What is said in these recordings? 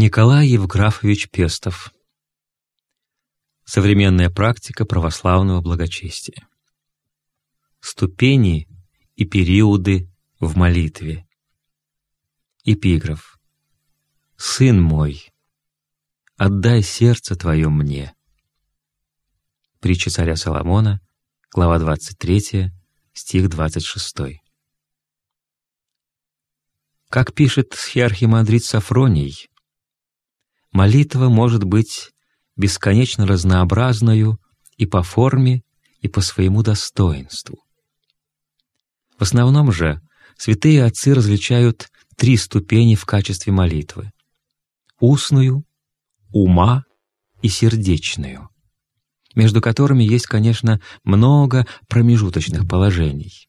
Николай Евграфович Пестов. Современная практика православного благочестия. Ступени и периоды в молитве. Эпиграф. «Сын мой, отдай сердце твое мне». Притча царя Соломона, глава 23, стих 26. Как пишет схиархимандрит Сафроний, молитва может быть бесконечно разнообразною и по форме, и по своему достоинству. В основном же святые отцы различают три ступени в качестве молитвы — устную, ума и сердечную, между которыми есть, конечно, много промежуточных положений.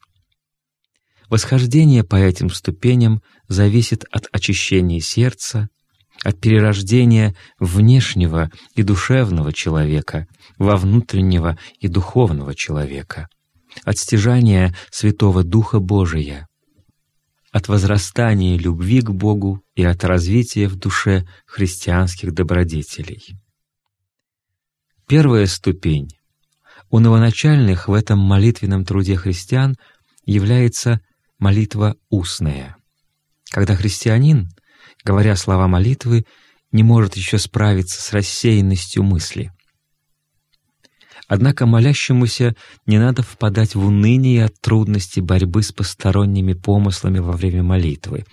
Восхождение по этим ступеням зависит от очищения сердца, от перерождения внешнего и душевного человека во внутреннего и духовного человека, от стяжания Святого Духа Божия, от возрастания любви к Богу и от развития в душе христианских добродетелей. Первая ступень у новоначальных в этом молитвенном труде христиан является молитва устная, когда христианин говоря слова молитвы, не может еще справиться с рассеянностью мысли. Однако молящемуся не надо впадать в уныние от трудностей борьбы с посторонними помыслами во время молитвы.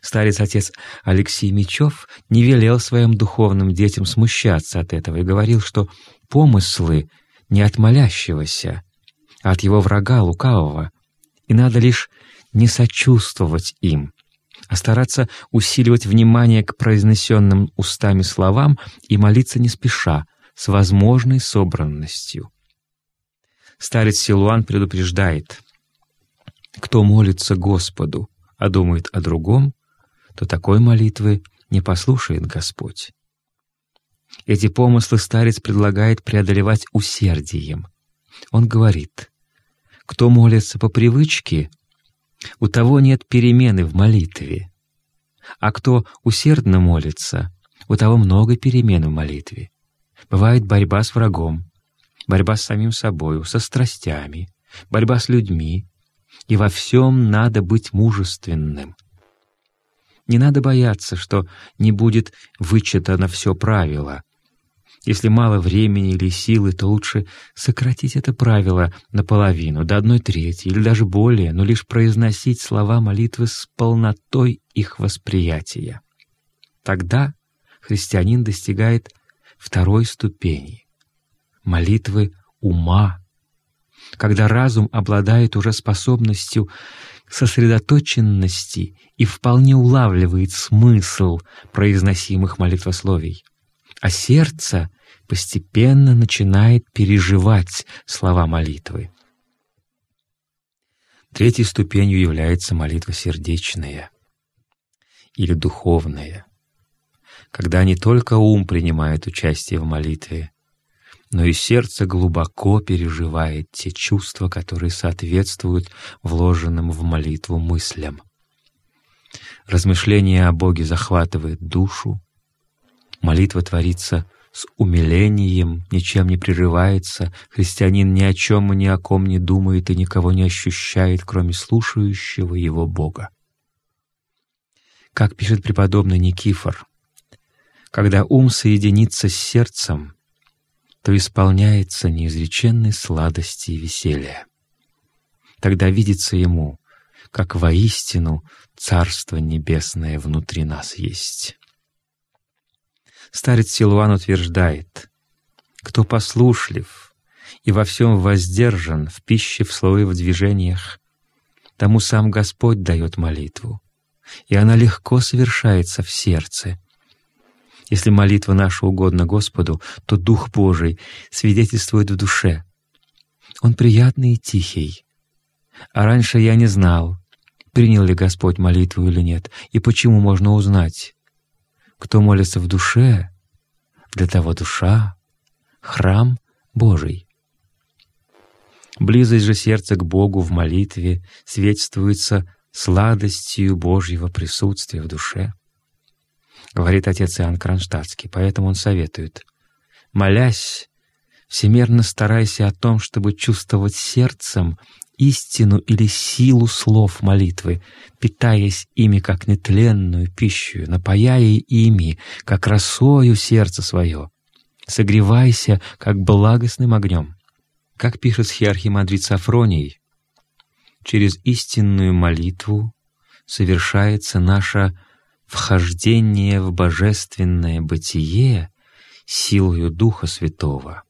Старец-отец Алексей Мечев не велел своим духовным детям смущаться от этого и говорил, что помыслы не от молящегося, а от его врага лукавого, и надо лишь не сочувствовать им, а стараться усиливать внимание к произнесенным устами словам и молиться не спеша, с возможной собранностью. Старец Силуан предупреждает, «Кто молится Господу, а думает о другом, то такой молитвы не послушает Господь». Эти помыслы старец предлагает преодолевать усердием. Он говорит, «Кто молится по привычке, у того нет перемены в молитве. А кто усердно молится, у того много перемен в молитве. Бывает борьба с врагом, борьба с самим собою, со страстями, борьба с людьми, и во всем надо быть мужественным. Не надо бояться, что не будет вычитано все правило, если мало времени или силы, то лучше сократить это правило наполовину, до одной трети или даже более, но лишь произносить слова молитвы с полнотой их восприятия. Тогда христианин достигает второй ступени — молитвы ума, когда разум обладает уже способностью сосредоточенности и вполне улавливает смысл произносимых молитвословий а сердце постепенно начинает переживать слова молитвы. Третьей ступенью является молитва сердечная или духовная, когда не только ум принимает участие в молитве, но и сердце глубоко переживает те чувства, которые соответствуют вложенным в молитву мыслям. Размышление о Боге захватывает душу, Молитва творится с умилением, ничем не прерывается, христианин ни о чем и ни о ком не думает и никого не ощущает, кроме слушающего его Бога. Как пишет преподобный Никифор, когда ум соединится с сердцем, то исполняется неизреченной сладости и веселья. Тогда видится ему, как воистину Царство Небесное внутри нас есть. Старец Силуан утверждает, «Кто послушлив и во всем воздержан в пище, в слове, в движениях, тому сам Господь дает молитву, и она легко совершается в сердце. Если молитва наша угодна Господу, то Дух Божий свидетельствует в душе. Он приятный и тихий. А раньше я не знал, принял ли Господь молитву или нет, и почему можно узнать. Кто молится в душе, для того душа — храм Божий. Близость же сердца к Богу в молитве свидетельствуется сладостью Божьего присутствия в душе. говорит отец Иоанн Кронштадтский, поэтому он советует. Молясь, всемерно старайся о том, чтобы чувствовать сердцем истину или силу слов молитвы, питаясь ими как нетленную пищу, напаяя ими, как росою сердце свое. Согревайся, как благостным огнем. Как пишет схиархимандрит Сафроний, через истинную молитву совершается наше вхождение в божественное бытие силою Духа Святого.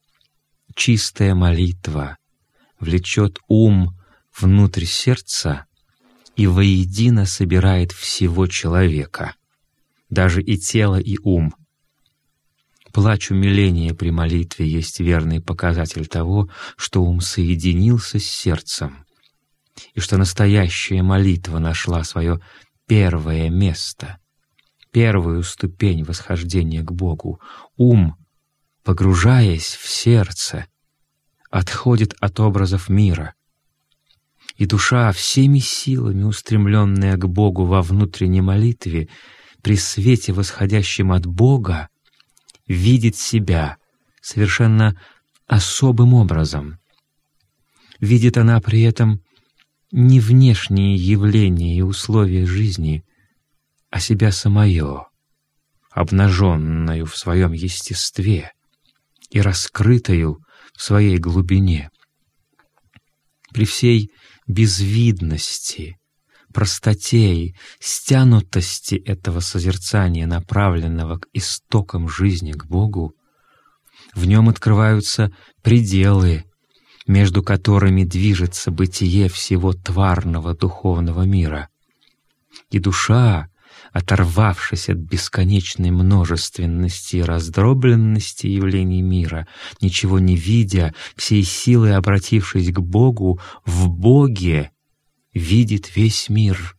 Чистая молитва влечет ум внутрь сердца и воедино собирает всего человека, даже и тело, и ум. Плач умиления при молитве есть верный показатель того, что ум соединился с сердцем, и что настоящая молитва нашла свое первое место, первую ступень восхождения к Богу. Ум, погружаясь в сердце, отходит от образов мира, и душа, всеми силами устремленная к Богу во внутренней молитве, при свете, восходящем от Бога, видит себя совершенно особым образом. Видит она при этом не внешние явления и условия жизни, а себя самое, обнаженную в своем естестве и раскрытую в своей глубине. При всей безвидности, простоте и стянутости этого созерцания, направленного к истокам жизни, к Богу, в нем открываются пределы, между которыми движется бытие всего тварного духовного мира. И душа, оторвавшись от бесконечной множественности и раздробленности явлений мира, ничего не видя, всей силой обратившись к Богу, в Боге видит весь мир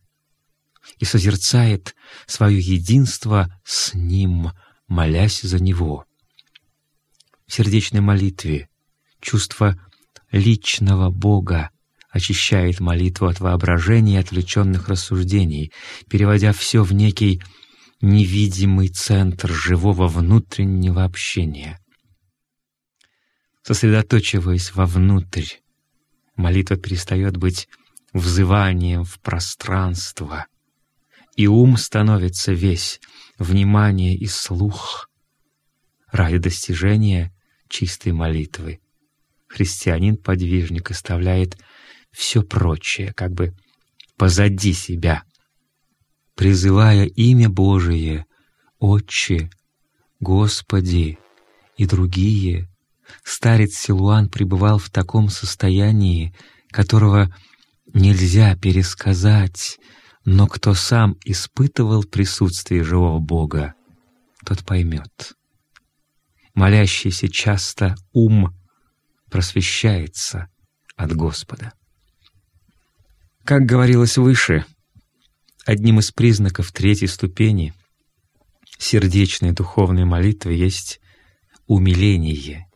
и созерцает свое единство с Ним, молясь за Него. В сердечной молитве чувство личного Бога очищает молитву от воображения и отвлеченных рассуждений, переводя все в некий невидимый центр живого внутреннего общения. Сосредоточиваясь вовнутрь, молитва перестает быть взыванием в пространство, и ум становится весь внимание и слух ради достижения чистой молитвы. Христианин-подвижник оставляет все прочее как бы позади себя, призывая имя Божие, Отче, Господи и другие. Старец Силуан пребывал в таком состоянии, которого нельзя пересказать, но кто сам испытывал присутствие живого Бога, тот поймет. Молящийся часто ум просвещается от Господа. Как говорилось выше, одним из признаков третьей ступени сердечной духовной молитвы есть умиление.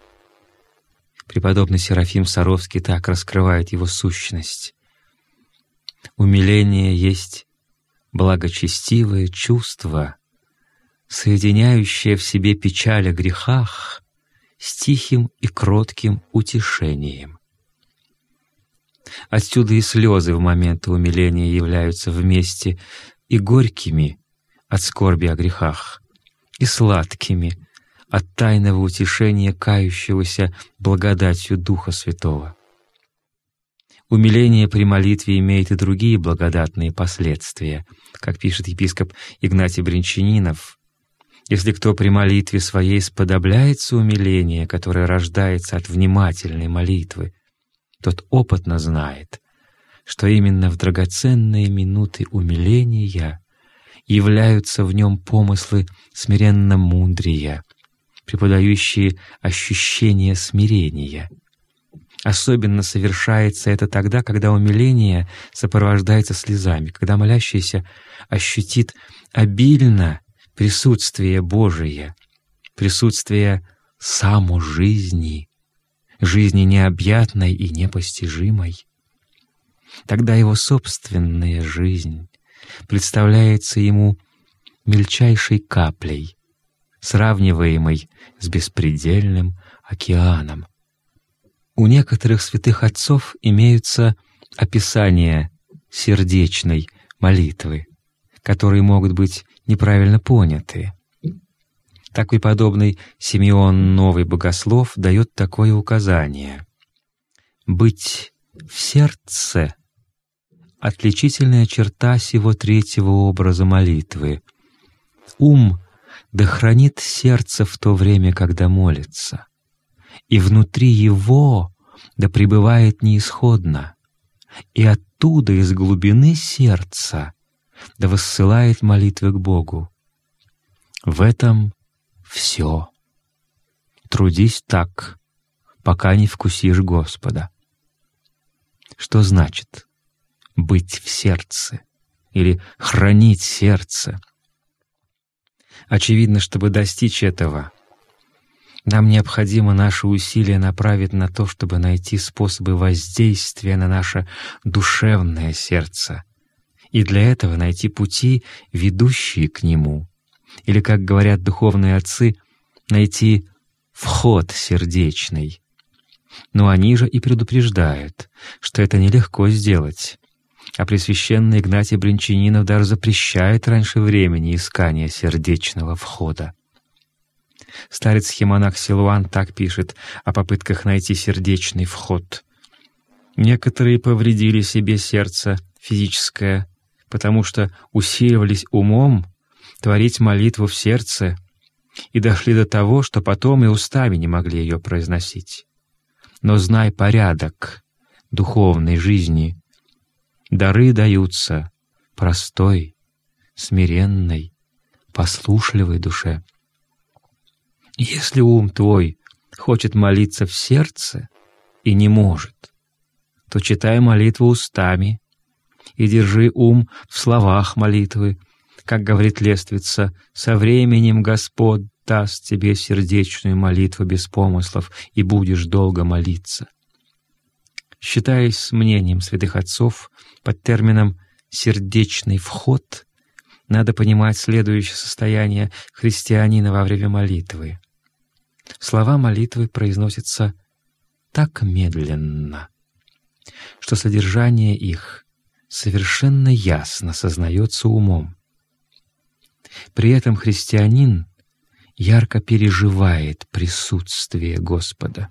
Преподобный Серафим Саровский так раскрывает его сущность. Умиление есть благочестивое чувство, соединяющее в себе печаль о грехах с тихим и кротким утешением. Отсюда и слезы в момент умиления являются вместе и горькими от скорби о грехах, и сладкими от тайного утешения кающегося благодатью Духа Святого. Умиление при молитве имеет и другие благодатные последствия, как пишет епископ Игнатий Бринчанинов. Если кто при молитве своей сподобляется умиление, которое рождается от внимательной молитвы, тот опытно знает, что именно в драгоценные минуты умиления являются в нем помыслы смиренно мудрия, преподающие ощущение смирения. Особенно совершается это тогда, когда умиление сопровождается слезами, когда молящийся ощутит обильно присутствие Божие, присутствие саму жизни, жизни необъятной и непостижимой, тогда его собственная жизнь представляется ему мельчайшей каплей, сравниваемой с беспредельным океаном. У некоторых святых отцов имеются описания сердечной молитвы, которые могут быть неправильно поняты. Такой подобный Симеон Новый Богослов дает такое указание. «Быть в сердце — отличительная черта сего третьего образа молитвы. Ум да хранит сердце в то время, когда молится, и внутри его да пребывает неисходно, и оттуда из глубины сердца да воссылает молитвы к Богу. В этом все. Трудись так, пока не вкусишь Господа. Что значит быть в сердце или хранить сердце? Очевидно, чтобы достичь этого, нам необходимо наши усилия направить на то, чтобы найти способы воздействия на наше душевное сердце, и для этого найти пути, ведущие к нему, или, как говорят духовные отцы, найти вход сердечный. Но они же и предупреждают, что это нелегко сделать, а Пресвященный Игнатий Бринчанинов даже запрещает раньше времени искание сердечного входа. Старец Химонах Силуан так пишет о попытках найти сердечный вход. Некоторые повредили себе сердце физическое, потому что усиливались умом творить молитву в сердце и дошли до того, что потом и устами не могли ее произносить. Но знай порядок духовной жизни. Дары даются простой, смиренной, послушливой душе. Если ум твой хочет молиться в сердце и не может, то читай молитву устами и держи ум в словах молитвы, как говорит лествица, «Со временем Господь даст тебе сердечную молитву без помыслов, и будешь долго молиться». Считаясь мнением святых отцов, под термином «сердечный вход» надо понимать следующее состояние христианина во время молитвы. Слова молитвы произносятся так медленно, что содержание их совершенно ясно сознается умом. При этом христианин ярко переживает присутствие Господа,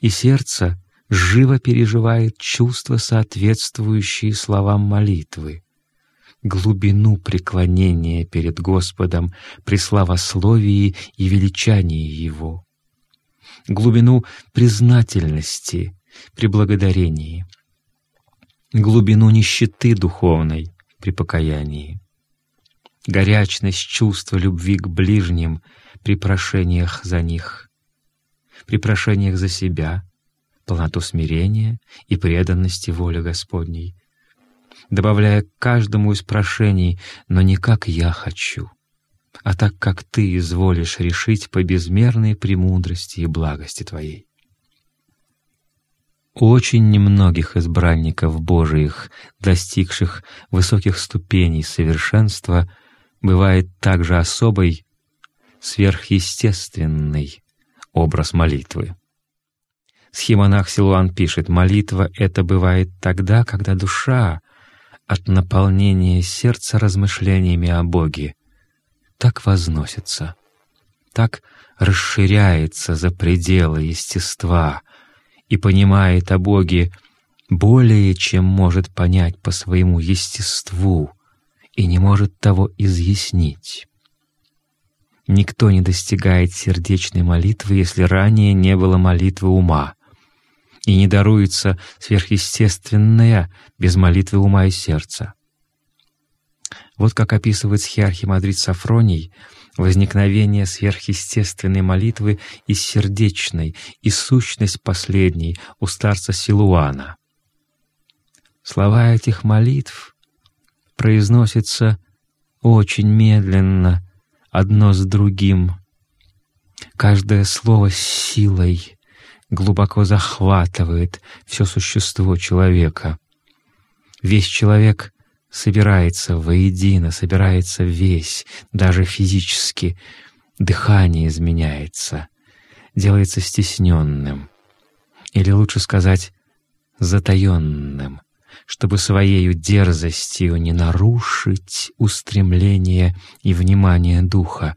и сердце живо переживает чувства, соответствующие словам молитвы, глубину преклонения перед Господом при славословии и величании Его, глубину признательности при благодарении, глубину нищеты духовной при покаянии, горячность чувства любви к ближним при прошениях за них, при прошениях за себя, полноту смирения и преданности воле Господней, добавляя к каждому из прошений «но не как я хочу», а так, как Ты изволишь решить по безмерной премудрости и благости Твоей. Очень немногих избранников Божиих, достигших высоких ступеней совершенства, бывает также особый, сверхъестественный образ молитвы. Схемонах Силуан пишет, молитва — это бывает тогда, когда душа от наполнения сердца размышлениями о Боге так возносится, так расширяется за пределы естества и понимает о Боге более, чем может понять по своему естеству и не может того изъяснить. Никто не достигает сердечной молитвы, если ранее не было молитвы ума, и не даруется сверхъестественное без молитвы ума и сердца. Вот как описывает схиархимандрит Сафроний возникновение сверхъестественной молитвы из сердечной и сущность последней у старца Силуана. Слова этих молитв произносятся очень медленно, одно с другим. Каждое слово с силой глубоко захватывает все существо человека. Весь человек собирается воедино, собирается весь, даже физически. Дыхание изменяется, делается стесненным. Или лучше сказать, затаенным, чтобы своею дерзостью не нарушить устремление и внимание духа.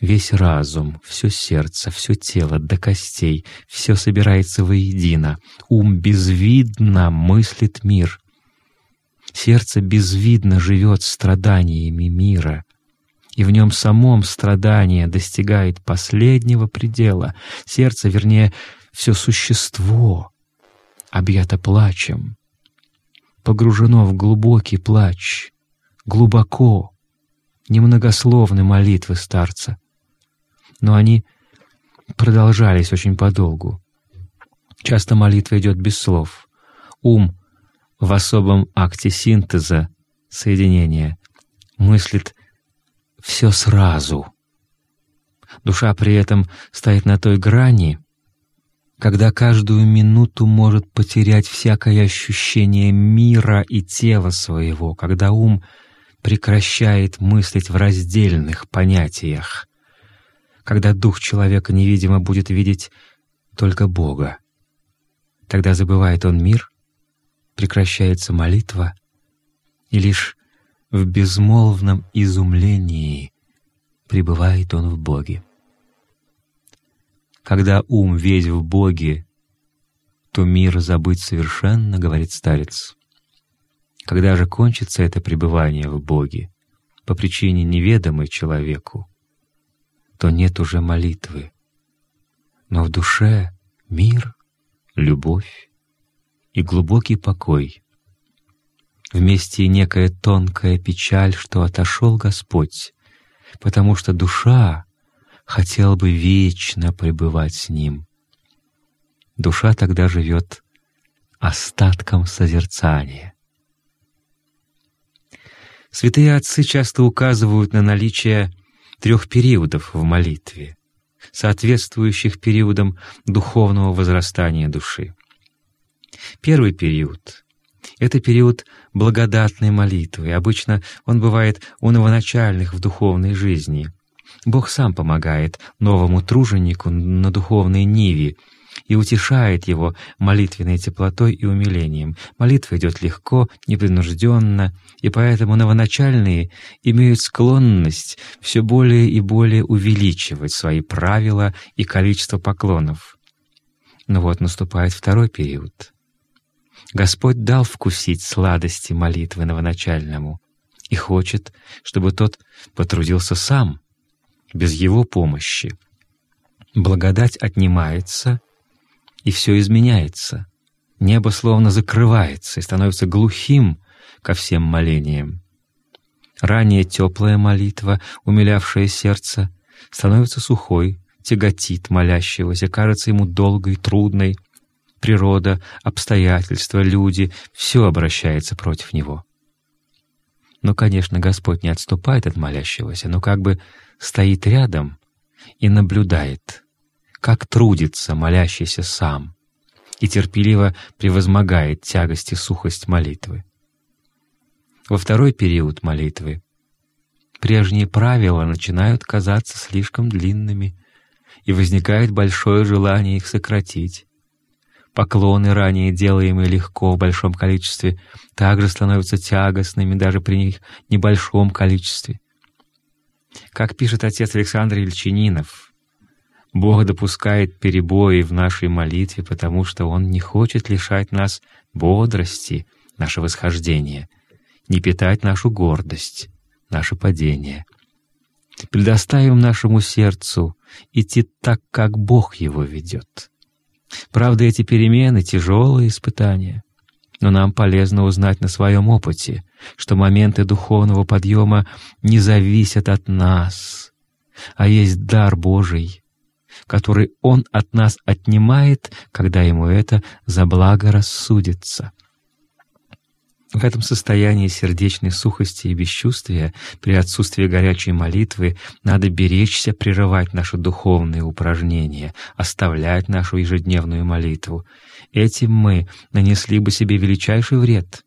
Весь разум, все сердце, все тело до костей, все собирается воедино. Ум безвидно мыслит мир. Сердце безвидно живет страданиями мира, и в нем самом страдание достигает последнего предела. Сердце, вернее, все существо объято плачем, погружено в глубокий плач, глубоко, немногословны молитвы старца. Но они продолжались очень подолгу. Часто молитва идет без слов. Ум в особом акте синтеза, соединения, мыслит все сразу. Душа при этом стоит на той грани, когда каждую минуту может потерять всякое ощущение мира и тела своего, когда ум прекращает мыслить в раздельных понятиях, когда дух человека невидимо будет видеть только Бога. Тогда забывает он мир, прекращается молитва, и лишь в безмолвном изумлении пребывает он в Боге. Когда ум весь в Боге, то мир забыть совершенно, говорит старец. Когда же кончится это пребывание в Боге, по причине неведомой человеку, то нет уже молитвы, но в душе мир, любовь и глубокий покой. Вместе и некая тонкая печаль, что отошел Господь, потому что душа хотел бы вечно пребывать с Ним. Душа тогда живет остатком созерцания. Святые отцы часто указывают на наличие трех периодов в молитве, соответствующих периодам духовного возрастания души. Первый период — это период благодатной молитвы. Обычно он бывает у новоначальных в духовной жизни — Бог сам помогает новому труженику на духовной ниве и утешает его молитвенной теплотой и умилением. Молитва идет легко, непринужденно, и поэтому новоначальные имеют склонность все более и более увеличивать свои правила и количество поклонов. Но вот наступает второй период. Господь дал вкусить сладости молитвы новоначальному и хочет, чтобы тот потрудился сам — без Его помощи. Благодать отнимается, и все изменяется. Небо словно закрывается и становится глухим ко всем молениям. Ранее теплая молитва, умилявшая сердце, становится сухой, тяготит молящегося, кажется ему долгой, трудной. Природа, обстоятельства, люди — все обращается против него. Но, конечно, Господь не отступает от молящегося, но как бы стоит рядом и наблюдает, как трудится молящийся сам и терпеливо превозмогает тягость и сухость молитвы. Во второй период молитвы прежние правила начинают казаться слишком длинными, и возникает большое желание их сократить. Поклоны, ранее делаемые легко в большом количестве, также становятся тягостными даже при них небольшом количестве. Как пишет отец Александр Ильчининов, Бог допускает перебои в нашей молитве, потому что Он не хочет лишать нас бодрости, наше восхождение, не питать нашу гордость, наше падение. Предоставим нашему сердцу идти так, как Бог его ведет. Правда, эти перемены — тяжелые испытания, но нам полезно узнать на своем опыте, что моменты духовного подъема не зависят от нас, а есть дар Божий, который Он от нас отнимает, когда Ему это за благо рассудится. В этом состоянии сердечной сухости и бесчувствия, при отсутствии горячей молитвы, надо беречься прерывать наши духовные упражнения, оставлять нашу ежедневную молитву. Этим мы нанесли бы себе величайший вред.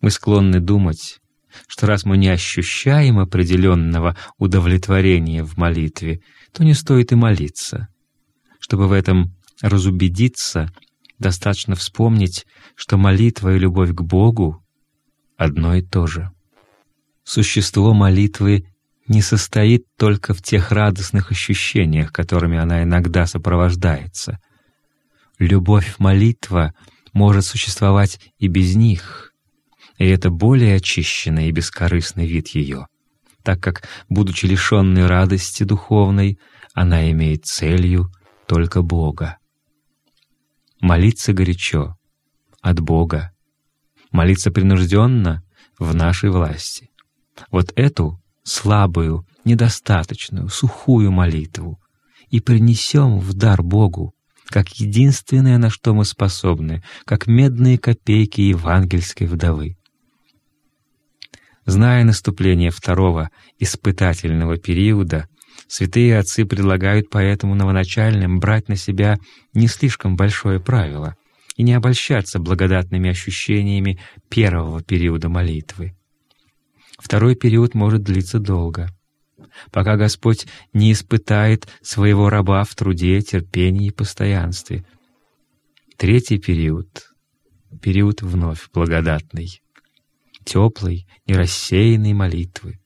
Мы склонны думать, что раз мы не ощущаем определенного удовлетворения в молитве, то не стоит и молиться. Чтобы в этом разубедиться, достаточно вспомнить, что молитва и любовь к Богу — одно и то же. Существо молитвы не состоит только в тех радостных ощущениях, которыми она иногда сопровождается. Любовь-молитва может существовать и без них, и это более очищенный и бескорыстный вид ее, так как, будучи лишенной радости духовной, она имеет целью только Бога. Молиться горячо, от Бога. Молиться принужденно в нашей власти. Вот эту слабую, недостаточную, сухую молитву и принесем в дар Богу, как единственное, на что мы способны, как медные копейки евангельской вдовы. Зная наступление второго испытательного периода, святые отцы предлагают поэтому новоначальным брать на себя не слишком большое правило и не обольщаться благодатными ощущениями первого периода молитвы. Второй период может длиться долго, пока Господь не испытает своего раба в труде, терпении и постоянстве. Третий период — период вновь благодатный, теплой и рассеянной молитвы,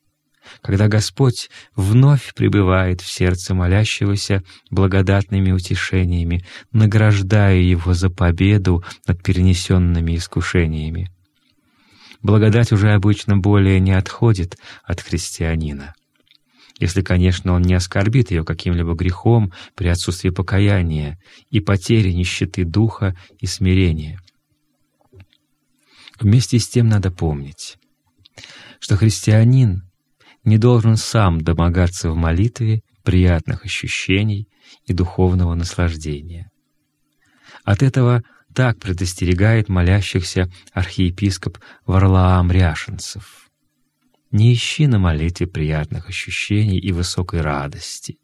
когда Господь вновь пребывает в сердце молящегося благодатными утешениями, награждая его за победу над перенесенными искушениями благодать уже обычно более не отходит от христианина. Если, конечно, он не оскорбит ее каким-либо грехом при отсутствии покаяния и потере нищеты духа и смирения. Вместе с тем надо помнить, что христианин не должен сам домогаться в молитве приятных ощущений и духовного наслаждения. От этого так предостерегает молящихся архиепископ Варлаам Ряшенцев. Не ищи на молитве приятных ощущений и высокой радости.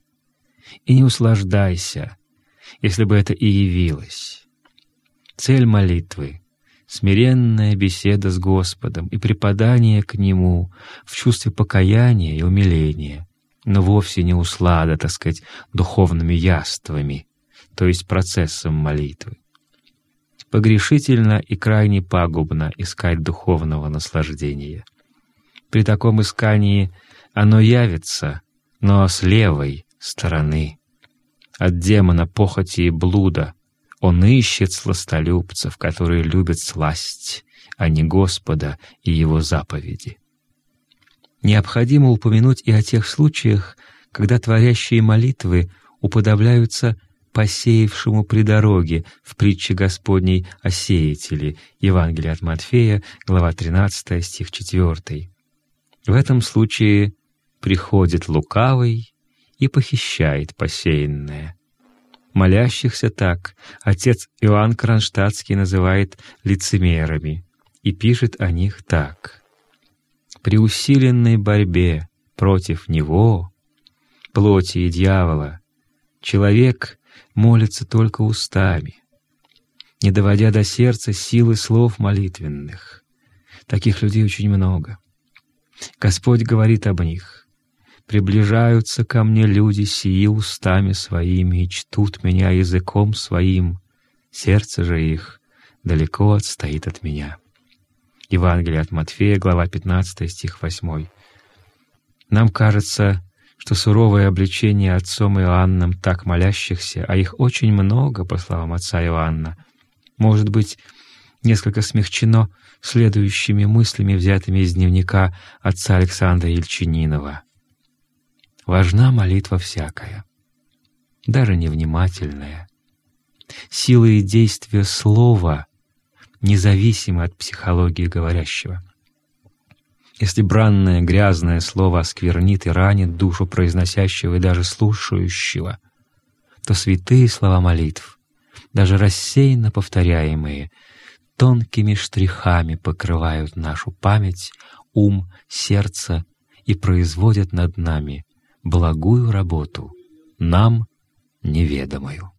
И не услаждайся, если бы это и явилось. Цель молитвы — смиренная беседа с Господом и преподание к Нему в чувстве покаяния и умиления, но вовсе не услада, так сказать, духовными яствами, то есть процессом молитвы погрешительно и крайне пагубно искать духовного наслаждения. При таком искании оно явится, но с левой стороны. От демона похоти и блуда он ищет сластолюбцев, которые любят сласть, а не Господа и Его заповеди. Необходимо упомянуть и о тех случаях, когда творящие молитвы уподобляются посеявшему при дороге в притче Господней о сеятеле, Евангелие от Матфея, глава 13, стих 4. В этом случае приходит лукавый и похищает посеянное. Молящихся так отец Иоанн Кронштадтский называет лицемерами и пишет о них так. «При усиленной борьбе против него, плоти и дьявола, человек молится только устами, не доводя до сердца силы слов молитвенных. Таких людей очень много. Господь говорит об них. «Приближаются ко мне люди сии устами своими и чтут меня языком своим, сердце же их далеко отстоит от меня». Евангелие от Матфея, глава 15, стих 8. Нам кажется, что суровое обличение отцом Иоанном так молящихся, а их очень много, по словам отца Иоанна, может быть несколько смягчено следующими мыслями, взятыми из дневника отца Александра Ельчининова. Важна молитва всякая, даже невнимательная. Сила и действие слова независимы от психологии говорящего — если бранное, грязное слово осквернит и ранит душу произносящего и даже слушающего, то святые слова молитв, даже рассеянно повторяемые, тонкими штрихами покрывают нашу память, ум, сердце и производят над нами благую работу, нам неведомую.